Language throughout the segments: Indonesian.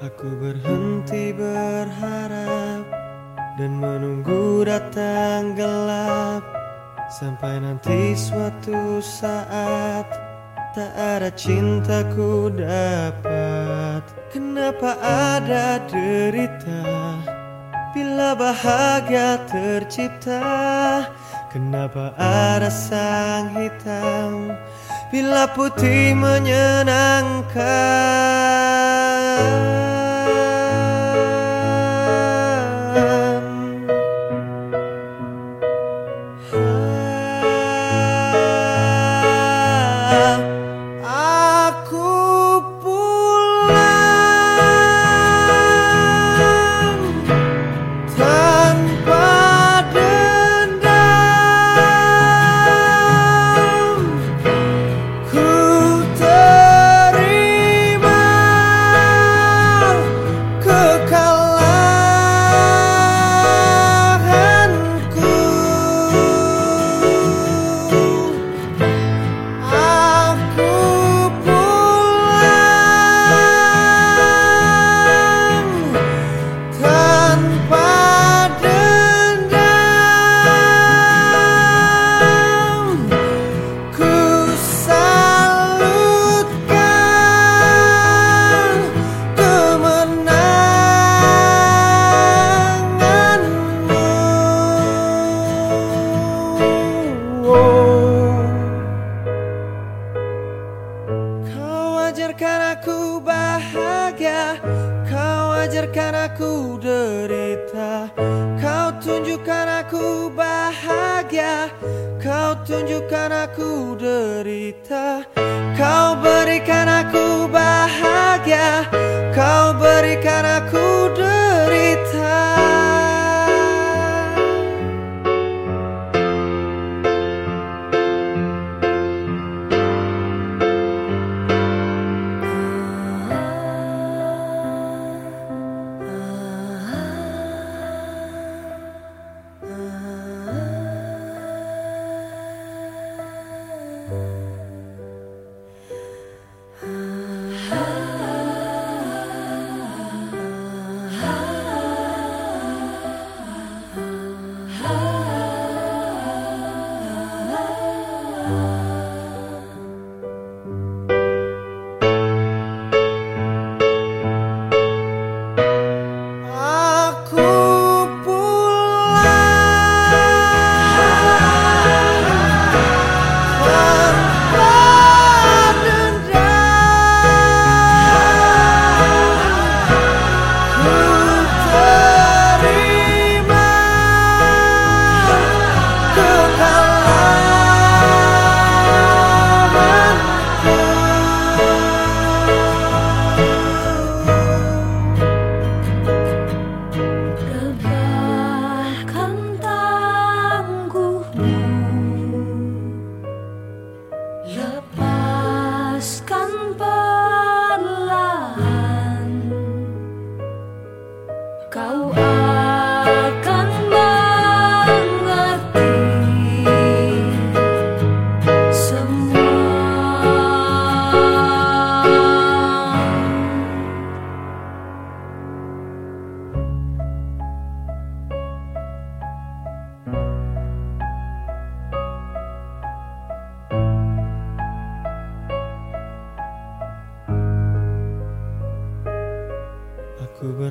Aku berhenti berharap dan menunggu datang gelap sampai nanti suatu saat tak ada cintaku dapat. Kenapa ada derita bila bahagia tercipta? Kenapa ada sang hitam bila putih menyenangkan? Kau ajarkan aku derita. Kau tunjukkan aku bahagia. Kau tunjukkan aku derita. Kau berikan aku bahagia. Kau berikan aku derita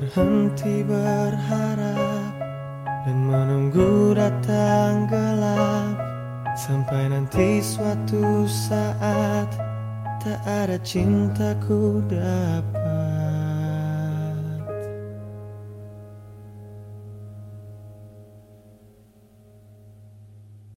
berhenti berharap dan menunggu datang gelap sampai nanti suatu saat tak ada cintaku dapat.